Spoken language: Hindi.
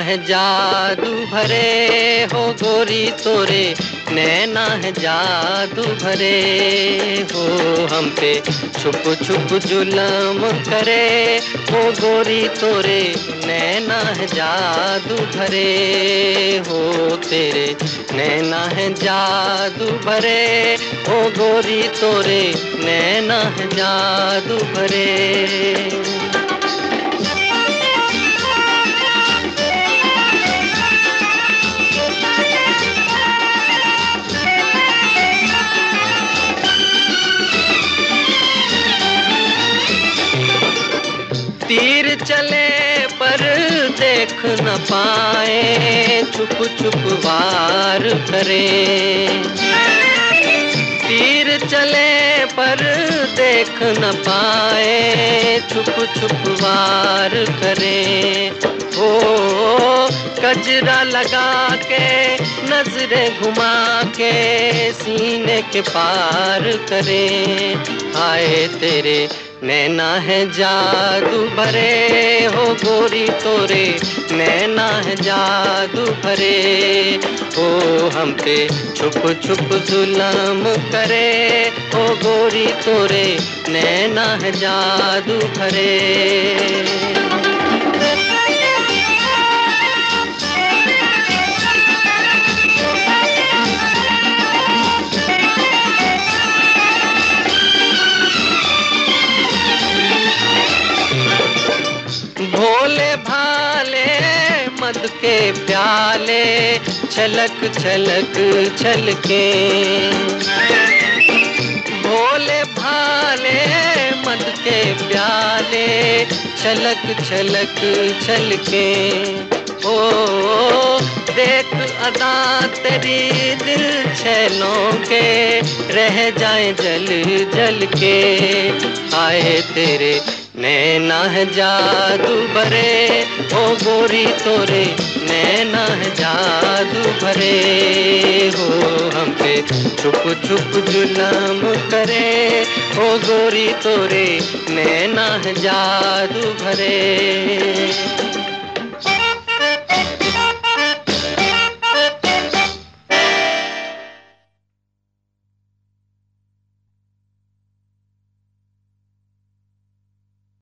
है जादू भरे हो गोरी तोरे, नैना है जादू भरे हो हम पे। छुप छुप जुलम करे हो गोरी तोरे, नैना है जादू भरे हो तेरे। नैना है जादू भरे हो गोरी तोरे, नैना है जादू भरे। देख न पाए छुप छुप वार करे। तीर चले पर देख न पाए छुप छुप वार करे। ओ कजरा लगा के, नज़रें घुमा के, सीने के पार करे। आए तेरे नैना है जादू भरे हो गोरी तोरे, नैना है जादू भरे हो हम पे छुप छुप जुलम करे हो गोरी तोरे, नैना है जादू भरे। भोले भाले मद के प्याले, छलक छलक, छलके। भोले भाले मद के प्याले, छलक छलक, छलके। ओ ओ, देख अदा तेरी दिल छैलों के, रह जाए जल जल के। आए तेरे नैना है जादू भरे, ओ गोरी तोरे, नैना है जादू भरे। हो हम पे छुप छुप जुलम करे, ओ गोरी तोरे, नैना है जादू भरे।